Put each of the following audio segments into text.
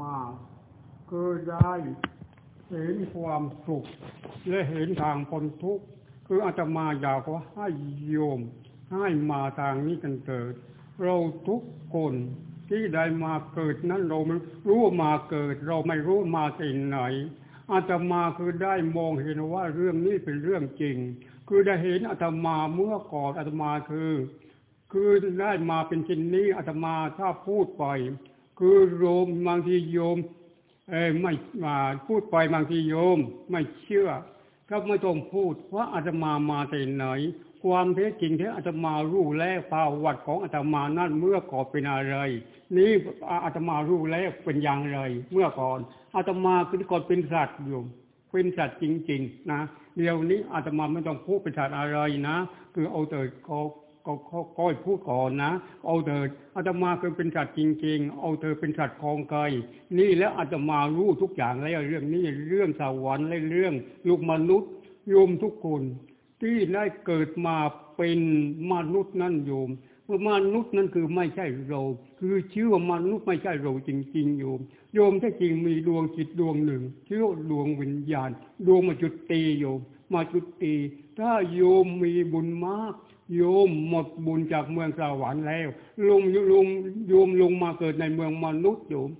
มาคือได้เห็นความสุข และเห็นทางพ้นทุกข์คืออาตมาอยากว่าให้โยม ให้มาทางนี้กันเถิด เราทุกคนที่ได้มาเกิดนั้นเราไม่รู้มาเกิด เราไม่รู้มาที่ไหน อาตมาคือได้มองเห็นว่าเรื่องนี้เป็นเรื่องจริง คือได้เห็นอาตมาเมื่อก่อนอาตมาคือ คือได้มาเป็นเช่นนี้อาตมาถ้าพูดไป คือโยมบางทีโยมเออไม่มาพูดไปบางทีโยมไม่เชื่อ ก็ไม่ต้องพูดว่าอาตมามาแต่ไหน ความเท็จจริงที่อาตมารู้แล้วภาววัดของอาตมานั่นเมื่อก่อนเป็นอะไร นี่อาตมารู้แล้วเป็นอย่างไร เมื่อก่อนอาตมาคือก่อนเป็นสัตว์อยู่เป็นสัตว์จริง ๆ นะเดี๋ยวนี้อาตมาไม่ต้องพูดเป็นสัตว์อะไรนะ คือเอาแต่เขา ก็ก็พูดก่อนนะ เอาเถิดอาตมาเคือเป็นสัตว์จริง ๆ เอาเธอเป็นสัตว์คลองไกลนี่แล้วอาตมารู้ทุกอย่างแล้วเรื่องนี้เรื่องสวรรค์และเรื่องลูกมนุษย์โยมทุกคนที่ได้เกิดมาเป็นมนุษย์นั่นโยมเมื่อมนุษย์นั่นคือไม่ใช่เรา คือชื่อว่ามนุษย์ไม่ใช่เราจริง ๆ โยม โยมแท้จริงมีดวงจิตดวงหนึ่งชื่อดวงวิญญาณ ดวงมาจุดตีโยม มาจุดตี ถ้าโยมมีบุญมาก โยมหมดบุญจากเมืองสวรรค์แล้วลงลงโยมลงมาเกิดในเมืองมนุษย์โยม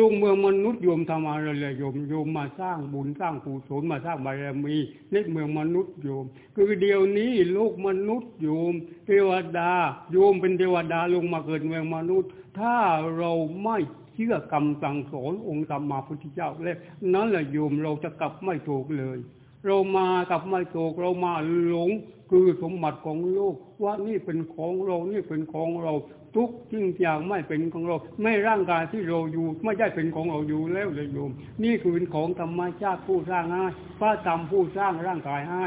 ลงเมืองมนุษย์โยมทำอะไรเลยโยมโยมมาสร้างบุญสร้างกุศลมาสร้างบารมีในเมืองมนุษย์โยม คือเดี๋ยวนี้โลกมนุษย์โยม เทวดา โยมเป็นเทวดาลงมาเกิดเมืองมนุษย์ ถ้าเราไม่เชื่อกรรมสั่งสอนองค์ธรรมาพุทธเจ้าแล้วนั่นแหละโยมเราจะกลับไม่ถูกเลย เรามากลับไม่ถูกเรามาหลง คือสมบัติของโลกว่านี่เป็นของเรา นี่เป็นของเรา ทุกสิ่งอย่างไม่เป็นของเรา ไม่ร่างกายที่เราอยู่ ไม่ได้เป็นของเราอยู่แล้วเลยโยม นี่คือเป็นของธรรมชาติผู้สร้างให้พระธรรมผู้สร้างร่างกายให้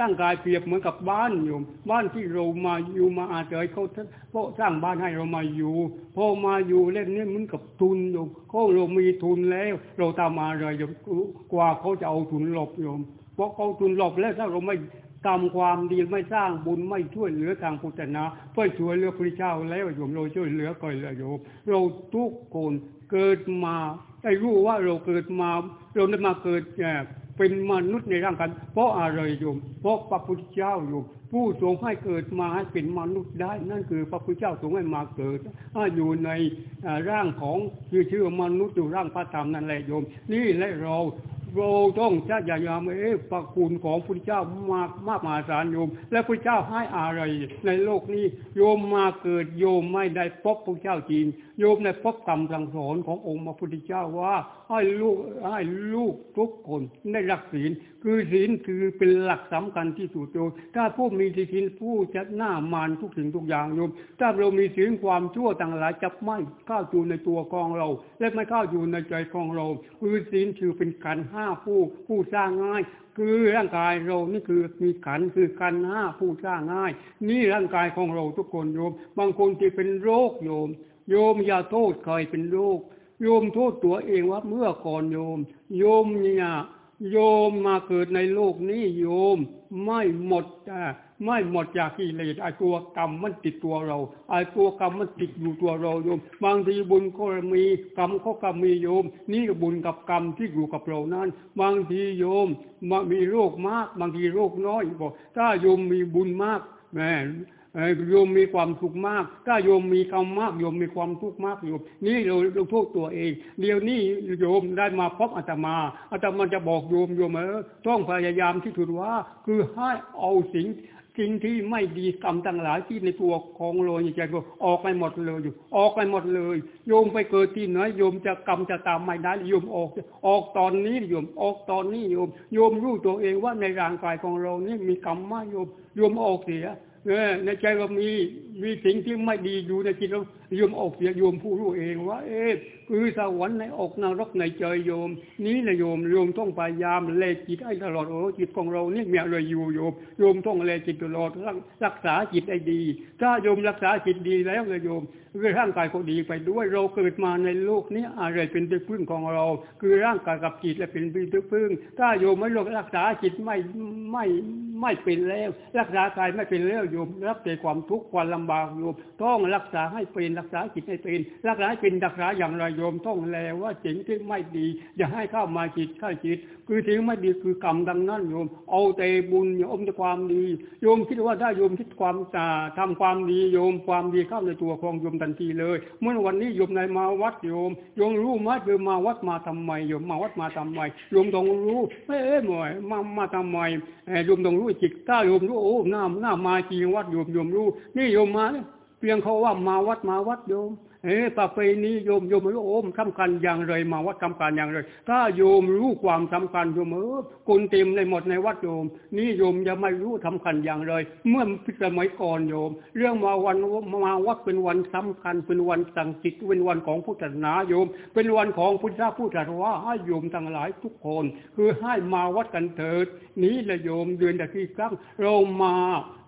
ร่างกายเปรียบเหมือนกับบ้านโยม บ้านที่เรามาอยู่มาอาศัยเขาเพราะสร้างบ้านให้เรามาอยู่พอมาอยู่เล่นนี่เหมือนกับทุนโยมเขาเรามีทุนแล้ว เราทำอะไรโยมกว่าเขาจะเอาทุนหลบโยมเพราะเขาทุนหลบแล้วถ้าเราไม่ ทำความดีไม่สร้างบุญไม่ช่วยเหลือทางพุทธนะเพื่อช่วยเหลือพระเจ้าแล้วโยมเราช่วยเหลือก่อนเลยโยมเราทุกคนเกิดมาได้รู้ว่าเราเกิดมา เราได้มาเกิดเป็นมนุษย์ในร่างกายเพราะอะไรโยมเพราะพระพุทธเจ้าโยมผู้ทรงให้เกิดมาให้เป็นมนุษย์ได้ นั่นคือพระพุทธเจ้าทรงให้มาเกิดอยู่ในร่างของคือชื่อมนุษย์อยู่ร่างพระธรรมนั่นแหละโยม นี่และเรา เราต้องจะอย่ายามเอ๊ะพระคุณของพระเจ้ามากมากมหาศาลโยม และพระเจ้าให้อะไรในโลกนี้ โยมมาเกิดโยมไม่ได้พบพระเจ้าจริงโยมได้พบคำสั่งสอนขององค์พระพุทธเจ้าว่าให้ลูกให้ลูกทุกคนได้รักศีล คือศีลคือเป็นหลักสำคัญที่สุดโยมถ้าผู้มีศีลผู้จะหน้ามานทุกสิ่งทุกอย่างโยม ถ้าเรามีศีลความชั่วต่างหลายจะไม่เข้าอยู่ในตัวของเรา และไม่เข้าอยู่ในใจของเรา คือศีลคือเป็นการให้าผู้ ผู้สร้างง่าย คือร่างกายเรานี่คือมีขันคือกันห้าผู้สร้างง่าย นี่ร่างกายของเราทุกคนโยม บางคนที่เป็นโรคโยม โยมอย่าโทษใครเป็นโรคโยมโทษตัวเองว่าเมื่อก่อนโยม โยมเนี่ยโยมมาเกิดในโลกนี้โยมไม่หมด ไม่หมดจากกิเลสไอ้ตัวกรรมมันติดตัวเราไอ้ตัวกรรมมันติดอยู่ตัวเราโยม บางทีบุญก็มีกรรมก็กรรมมีโยม นี่บุญกับกรรมที่อยู่กับเรานั้น บางทีโยมมามีโรคมาก บางทีโรคน้อยบอกถ้าโยมมีบุญมากแม่โยมมีความสุขมาก ถ้าโยมมีกรรมมากโยมมีความทุกข์มากโยม นี่เราเราโทษตัวเอง เดี๋ยวนี้โยมได้มาพบอาตมาอาตมาจะบอกโยมโยมเออต้องพยายามที่สุดว่า คือให้เอาสิ่ง สิ่งที่ไม่ดีกรรมต่างหลายที่ในตัวของเราในใจก็ออกไปหมดเลยอยู่ ออกไปหมดเลย โยมไปเกิดที่ไหนโยมจะกรรมจะตามไม่ได้โยมออก ออกตอนนี้โยมออกตอนนี้โยมโยมรู้ตัวเองว่าในร่างกายของเรานี่มีกรรมมากโยมโยมออกเสียเออ ในใจเรามีมีสิ่งที่ไม่ดีอยู่ในจิตเราโยมออกเสียโยมผู้รู้เองว่า เอ๊ะคือสวรรค์ในอกนรกในใจโยม นี้นะโยมโยมต้องพยายามเลจิตให้ตลอดโอ้จิตของเราเนี่มีอะไรอยู่โยมโยมต้องเลจิตตลอดรักษาจิตให้ดี ถ้าโยมรักษาจิตดีแล้วเลยโยมร่างกายก็ดีไปด้วยเราเกิดมาในโลกนี้อะไรเป็นที่พึ่งของเรา คือร่างกายกับจิตและเป็นที่พึ่ง ถ้าโยมไม่รักษาจิตไม่ไม่ ไม่เป็นแล้ว รักษากายไม่เป็นแล้วโยมรับแต่ความทุกข์ความลำบากโยมต้องรักษาให้เป็นรักษาจิตให้เป็นรักษาให้เป็นรักษาอย่างไรโยมต้องแล้วว่าสิ่งที่ไม่ดีอย่าให้เข้ามาจิตเข้าจิต คือสิ่งไม่ดีคือกรรมดังนั้นโยม เอาแต่บุญโยมแต่ความดี โยมคิดว่าถ้าโยมคิดความทำความดีโยมความดีเข้าในตัวของโยมทันทีเลย เมื่อวันนี้โยมในมาวัดโยมโยมรู้ไหมคือมาวัดมาทำไมโยมมาวัดมาทำไมโยมต้องรู้เอ๊ะหมวยมามาทำไมโยมต้องรู้จิตถ้าโยมรู้โอ้หน้าหน้ามาจริงวัดโยมโยมรู้ นี่โยมมาเพียงเขาว่ามาวัดมาวัดโยม เออประเพณีโยมโยมรู้โอมสำคัญอย่างไรมาวัดสำคัญอย่างไร ถ้าโยมรู้ความสำคัญโยมเออคนเต็มในหมดในวัดโยม นี่โยมจะไม่รู้สำคัญอย่างไร เมื่อสมัยก่อนโยม เรื่องมาวันมาวัดเป็นวันสำคัญเป็นวันสังจิตเป็นวันของพุทธศาสนาโยม เป็นวันของพุทธผู้ตรัสว่าให้โยมทั้งหลายทุกคน คือให้มาวัดกันเถิด นี้ละโยมเดือนตะกี้ครั้งเรามา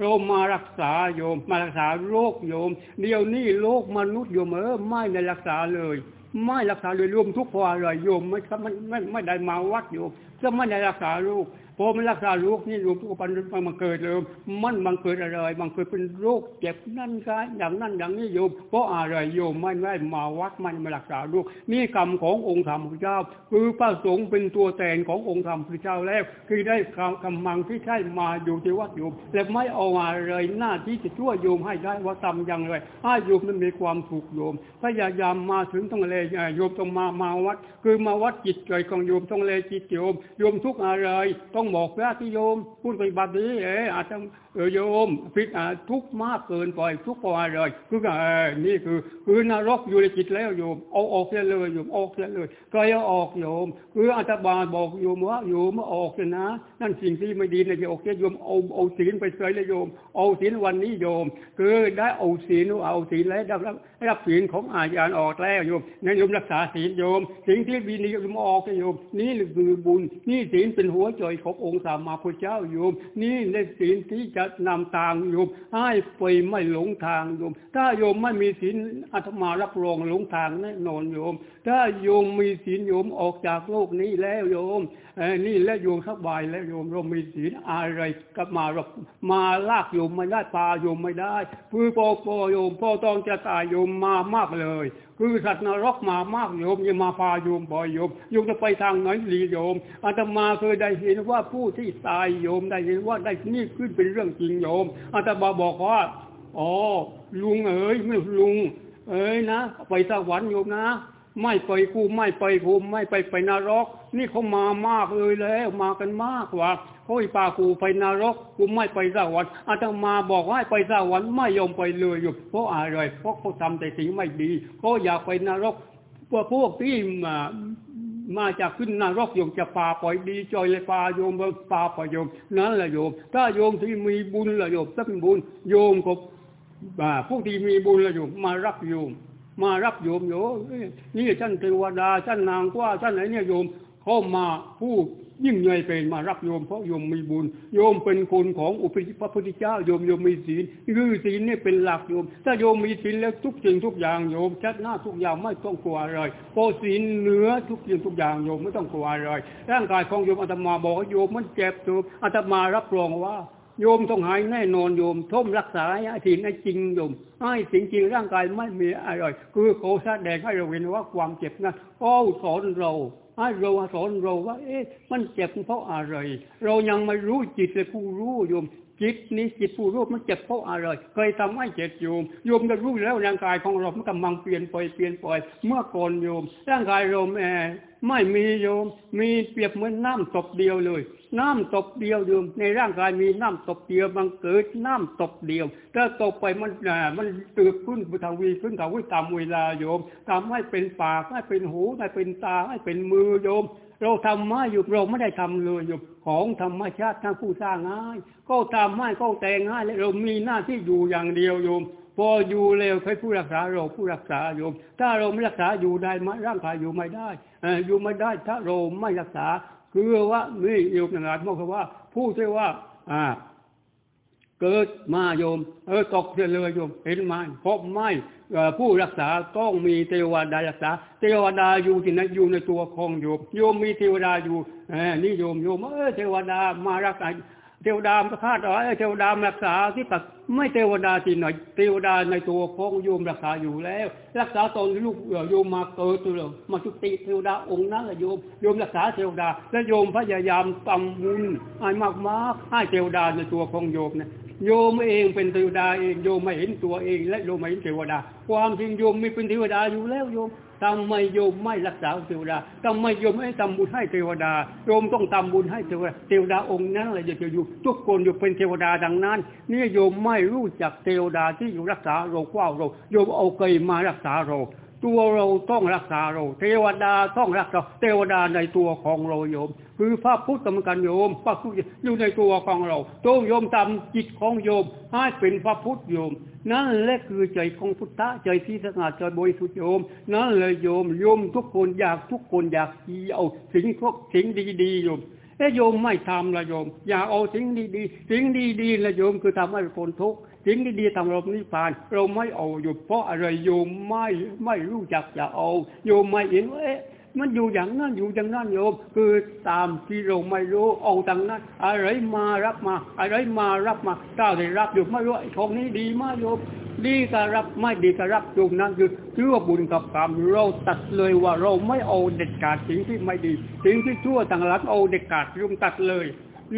เรามารักษาโยม มารักษาโรคโยม เดี๋ยวนี้โลกมนุษย์โยมเออไม่ในรักษาเลย ไม่รักษาเลยรวมทุกพออะไรโยมไม่ไม่ไม่ไม่ได้มาวัดโยมจะไม่ได้รักษาลูก พอมันรักษาลูกนี่ลูกทุกปันมันเกิดเลยมันบังเกิดอะไรบังเกิดเป็นโรคเจ็บนั่นกันอย่างนั้นอย่างนี้โยมเพราะอะไรโยมไม่ได้มาวัดมันมารักษาลูกนี่กรรมขององค์ธรรมพระเจ้า คือพระสงฆ์เป็นตัวแทนขององค์ธรรมพระเจ้าแล้ว คือได้กำมังที่ใช่มาอยู่ที่วัดโยมและไม่เอาอะไรหน้าที่จะช่วยโยมให้ได้ว่าทำอย่างไรให้โยมมันมีความสุขโยมพยายามมาถึงต้องเลยโยมต้องมามาวัด คือมาวัดจิตใจของโยมต้องเลยจิตโยมโยมทุกอะไรต้ององบอกพระที่โยมพูดไปบัดนี้เอออาจจะโยมพิษทุกมากเกินไปทุกพอเลยคือเออนี่คือคือนรกอยู่ในจิตแล้วโยมเอาออกเสียเลยโยมออกเสียเลยใครเอาออกโยม คืออาตบาลบอกโยมว่าโยมออกเลยนะ นั่นสิ่งที่ไม่ดีนะจะออกโยมเอาเอาศีลไปเสยเลยโยม เอาศีลวันนี้โยม คือได้เอาศีลเอาศีลแล้วได้รับรับศีลของอาจารย์ออกแล้วโยมนั่นโยมรักษาศีลโยม สิ่งที่ดีนี้โยมออกโยม นี่คือบุญนี่ศีลเป็นหัวใจขององค์สามมาพุทธเจ้าโยม นี่ในศีลที่จะนำทางโยมให้ไปไม่หลงทางโยม ถ้าโยมไม่มีศีลอาตมารับรองหลงทางแน่นอนโยม ถ้าโยมมีศีลโยมออกจากโลกนี้แล้วโยมนี่และโยมสบายแล้วโยมเรามีศีลอะไรกับมาเรามาลากโยมไม่ได้พาโยมไม่ได้คือพอพอโยมพ่อต้องจะตายโยมมามากเลย คือสัตว์นรกมามากโยมย่ามาพาโยมบ่อยโยมโยมจะไปทางไหนหลีโยมอาตมาเคยได้เห็นว่าผู้ที่ตายโยมได้เห็นว่าได้นี่ขึ้นเป็นเรื่องจริงโยมอาตมาบอกว่าอ๋อลุงเอ๋ยไม่ลุง เอ๋ยนะไปสวรรค์โยมนะไม่ไปกูไม่ไปกูไม่ไปไปนรก นี่เขามามากเลยแล้วมากันมากกว่า เขาอีปากูไปนรกกูไม่ไปสวรรค์อาตมาบอกว่าไปสวรรค์ไม่ยอมไปเลยอยู่เพราะอะไรเพราะเขาทำแต่สิ่งไม่ดีเขาอยากไปนรกพวกพวกที่มามาจากขึ้นนรกโยมจะปาปล่อยดีจอยเลยปาโยมปาปล่อยโยมนั่นแหละโยม ถ้าโยมที่มีบุญละโยมถ้าเป็นบุญโยมก็ผู้ที่มีบุญละโยมมารับโยม มารับโยมโยนี่ท่านเทวดาท่านนางกว่าท่านไหนเนี่ยโยมเข้ามาผู้ ยิ่งใหญ่เป็นมารับโยมเพราะโยมมีบุญ โยมเป็นคนของอุปชิพระพุทธเจ้าโยมโยมมีศีลคือศีลนี่เป็นหลักโยม ถ้าโยมมีศีลแล้วทุกสิ่งทุกอย่างโยมชัดหน้าทุกอย่างไม่ต้องกลัวอะไรพอศีลเหนือทุกสิ่งทุกอย่างโยมไม่ต้องกลัวอะไรร่างกายของโยมอาตมาบอกโยมมันเจ็บโยมอาตมารับรองว่าโยมต้องหายแน่นอนโยมท่มรักษาไอ้สิ่งไอ้จริงโยมไอ้สิ่งจริงร่างกายไม่มีอะไรคือเขาแสดงให้เราเห็นว่าความเจ็บนั้นก็สอนเรา เราสอนเราว่า เอ๊ะ มันเจ็บเพราะอะไร เรายังไม่รู้จิตเลยผู้รู้โยม จิตนี้จิตผู้รู้มันเจ็บเพราะอะไรเคยทำให้เจ็บโยมโยมก็รู้แล้วร่างกายของเรามันกำลังเปลี่ยนไปเปลี่ยนไปเมื่อก่อนโยม ร่างกายเราแม่ไม่มีโยม มีเปรียบเหมือนน้ำตกเดียวเลย น้ำตกเดียวโยม ในร่างกายมีน้ำตกเดียวมันเกิดน้ำตกเดียวถ้าตกไปมันมันตืบขึ้นบุทวีขึ้นกับวิตามเวลาโยมทำให้เป็นปากให้เป็นหูให้เป็นตาให้เป็นมือโยม เราทำมาอยู่เราไม่ได้ทำเลยอยู่ของธรรมชาติทั้งผู้สร้างง่ายก็ทำให้ก็แต่งง่ายและเรามีหน้าที่อยู่อย่างเดียวโยมพออยู่เร็วใครผู้รักษาเราผู้รักษาโยม ถ้าเราไม่รักษาอยู่ได้ร่างกายอยู่ไม่ได้อยู่ไม่ได้ถ้าเราไม่รักษา คือว่านี่โยมอย่างไรบอกว่า ผู้ที่ว่า อ่า เกิดมาโยม เออตกเเลยโยม เห็นไหมพบไม่ผู้รักษาต้องมีเทวดารักษา เทวดาอยู่ที่นั้นอยู่ในตัวของโยม โยมมีเทวดาอยู่นี่โยมโยมเออเทวดามารักษาเทวดาประคาดเอาไอ้เทวดารักษาที่ตัดไม่เทวดาที่ไหนเทวดาในตัวของโยมรักษาอยู่แล้ว รักษาตอนลูกโยมมาเกิดตัวมาจุติเทวดาองค์นั้นแหละโยมโยมรักษาเทวดา และโยมพยายามทำบุญให้มากมากให้เทวดาในตัวของโยมเนี่ย โยมเองเป็นเทวดาเองโยมไม่เห็นตัวเอง และโยมไม่เห็นเทวดา ความจริงโยมไม่เป็นเทวดาอยู่แล้วโยมทำไมโยมไม่รักษาเทวดาทำไมโยมไม่ทำบุญให้เทวดาโยมต้องทำบุญให้เทวดาเทวดาองค์นั้นเลยจะอยู่ทุกคนอยู่เป็นเทวดาดังนั้นนี่โยมไม่รู้จักเทวดาที่อยู่รักษาเรากว้าเราโยมเอาเกยมารักษาเรา ตัวเราต้องรักษาเรา เทวดาต้องรักษาเทวดาในตัวของเราโยม คือพระพุทธกรรมกันโยมพระพุทธอยู่ในตัวของเราต้องโยมทำจิตของโยมให้เป็นพระพุทธโยม นั่นแหละคือใจของพุทธะใจที่สง่าใจบริสุทธิ์โยม นั่นเลยโยมโยมทุกคนอยากทุกคนอยากเอาสิ่งพวกสิ่งดีๆโยม เอ้โยมไม่ทำละโยม อย่าเอาสิ่งดีๆสิ่งดีๆละโยมคือทำให้คนทุกข์สิ่งดีๆทำเรานิพพาน เราไม่เอาหยุดเพราะอะไรโยมไม่ไม่รู้จักจะเอาโยมไม่เห็นว่าเอ๊ะ มันอยู่อย่างนั้นอยู่อย่างนั้นโยม คือตามที่เราไม่รู้เอาทางนั้นอะไรมารับมา อะไรมารับมาถ้าได้รับอยู่ไม่รู้ไอ้ของนี้ดีมากโยมดีก็รับไม่ดีก็รับโยมนั้นคือชื่อว่าบุญกับกรรมเราตัดเลยว่าเราไม่เอาเด็ดขาดสิ่งที่ไม่ดี สิ่งที่ชั่วต่างหลังเอาเด็ดขาดโยมตัดเลย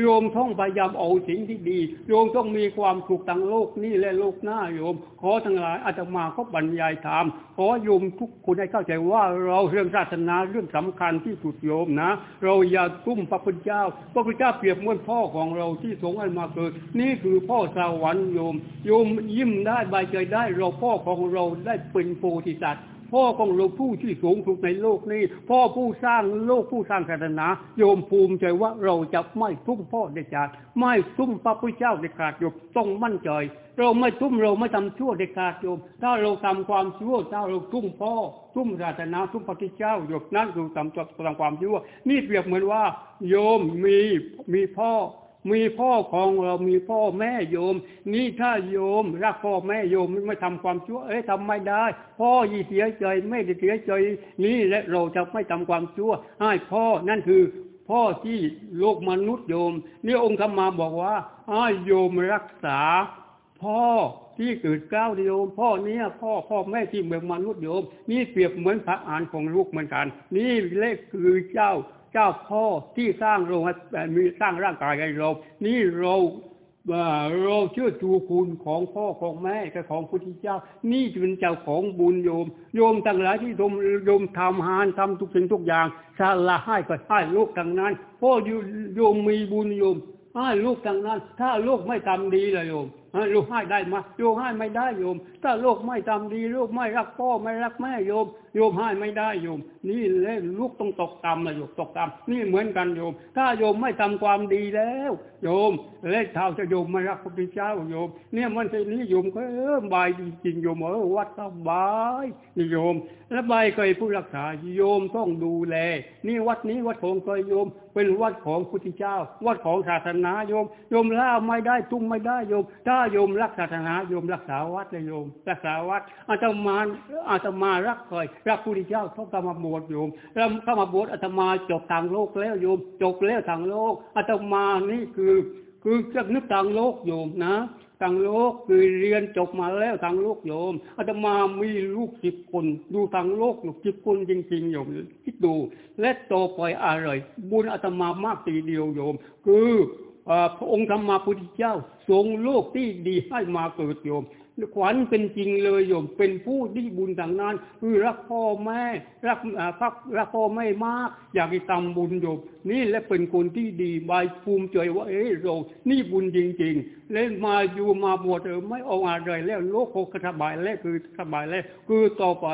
โยมต้องพยายามเอาสิ่งที่ดี โยมต้องมีความสุขทางโลกนี้และโลกหน้าโยม ขอทั้งหลายอาตมาก็บรรยายธรรมขอโยมทุกคนให้เข้าใจว่าเราเรื่องศาสนาเรื่องสำคัญที่สุดโยมนะ เราอย่าตุ้มพระพุทธเจ้า พระพุทธเจ้าเปรียบเหมือนพ่อของเราที่สงให้มาเกิด นี่คือพ่อสวรรค์โยม โยมยิ้มได้ใบายใจได้เราพ่อของเราได้เป็นโพธิสัตว์ พ่อของเราผู้ที่สูงสุดในโลกนี้ พ่อผู้สร้างโลกผู้สร้างศาสนา โยมภูมิใจว่าเราจะไม่ทุ่มพ่อเด็ดขาดไม่ทุ่มพระพุทธเจ้าเด็ดขาดโยมต้องมั่นใจ เราไม่ทุ่มเราไม่ทำชั่วเด็ดขาดโยม ถ้าเราทำความชั่วถ้าเราทุ่มพ่อทุ่มศาสนาทุ่มพระพุทธเจ้าโยมนั่นคือทำทำความชั่ว นี่เปรียบเหมือนว่า โยมมีมีพ่อ มีพ่อของเรามีพ่อแม่โยม นี่ถ้าโยมรักพ่อแม่โยมไม่ทำความชั่ว เอ้ยทำไม่ได้ พ่อยี่เสียใจไม่ได้เสียใจนี่และเราจะไม่ทำความชั่วให้พ่อนั่นคือพ่อที่โลกมนุษย์โยม นี่องค์ธรรมาบอกว่าให้โยมรักษา พ่อที่เกิดเก้าวโยม พ่อเนี้ยพ่อพ่อแม่ที่เมืองมนุษย์โยม นี่เปรียบเหมือนพระอานของลูกเหมือนกัน นี่เลขคือเจ้า เจ้าพ่อที่สร้างเราให้มีสร้างร่างกายให้เรา นี่เราเราเชื่อชูคุณของพ่อของแม่กับของพุทธเจ้า นี่เป็นเจ้าของบุญโยม โยมทั้งหลายที่โยมโยมทำหานทำทุกสิ่งทุกอย่างชาละให้ก็ให้ลูกทั้งนั้นพ่อโยมมีบุญโยมให้ลูกทั้งนั้น ถ้าลูกไม่ทำดีเลยโยม ลูกให้ได้มาโยมให้ไม่ได้โยม ถ้าลูกไม่ทำดีลูกไม่รักพ่อไม่รักแม่โยม โยมให้ไม่ได้โยม นี่แหละลูกต้องตกต่ำนะโยมตกต่ำนี่เหมือนกันโยม ถ้าโยมไม่ทำความดีแล้ว โยมและเท่าจะโยมไม่รักพระพุทธเจ้าโยม เนี่ยมันเป็นนิยมก็เออบายจริงโยมเออวัดก็บายนี่โยม แล้วบายเคยผู้รักษาโยมต้องดูแล นี่วัดนี้วัดของเคยโยม เป็นวัดของพุทธเจ้า วัดของศาสนาโยม โยมล่าไม่ได้ตุ้มไม่ได้โยมถ้าโยมรักศาสนาโยมรักษาวัดเลยโยม รักษาวัดอาตมาอาตมารักเคยรักพุทธเจ้าต้องกมาบวชโยมแล้วเข้ามาบวชอาตมาจบทางโลกแล้วโยม จบแล้วทางโลกอาตมานี่คือ คือจะนึกทางโลกโยมนะทางโลกคือเรียนจบมาแล้วทางโลกโยมอาตมามีลูกสิบคน ดูทางโลกลูกสิบคนจริงๆโยมคิดดู และโตไปอะไรบุญอาตมามากทีเดียวโยม คือ พระองค์ธรรมาพุทธเจ้า ทรงโลกที่ดีให้มาเกิดโยมขวัญเป็นจริงเลยโยมเป็นผู้ที่บุญทางนั้นคือรักพ่อแม่รักพักรักพ่อแม่มาก อยากให้ทำบุญโยมนี่และเป็นคนที่ดีบายภูมิใจว่าเอ้เรานี่บุญจริง ๆ เล่นมาอยู่มาบวชเออไม่เอาอะไรแล้วโลกโคกสบายแล้วคือสบายแล้วคือต่อไป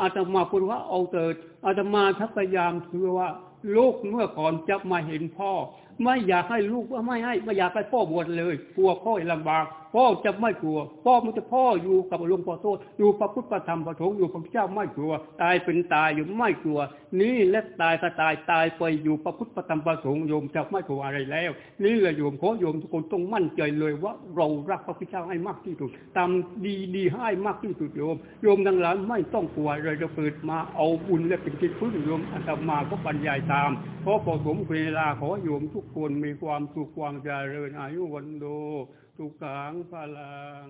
อาตมาพูดว่าเอาเถิดอาตมาทัพยายามคือว่าลูกเมื่อก่อนจะมาเห็นพ่อไม่อยากให้ลูกว่าไม่ให้ไม่อยากให้พ่อบวชเลยกลัวพ่อลำบากพ่อจะไม่กลัว พ่อมันจะพ่ออยู่กับหลวงพ่อโตอยู่พระพุทธธรรมพระสงฆ์อยู่พระเจ้าไม่กลัว ตายเป็นตายอยู่ไม่กลัว นี่และตายก็ตายตายไปอยู่พระพุทธธรรมพระสงฆ์โยมจะไม่กลัวอะไรแล้ว นี่แหละโยมขอโยมทุกคนต้องมั่นใจเลยว่าเรารักพระพุทธเจ้าให้มากที่สุดทำดีดีให้มากที่สุดโยมโยมทั้งหลายไม่ต้องกลัวเลยจะเปิดมาเอาบุญและเป็นที่พึ่งโยมอาตมาก็บรรยายตามขอพอสมเวลาขอโยมทุกกคนมีความสุขความเจริญอายุวันโดทุกขังพลัง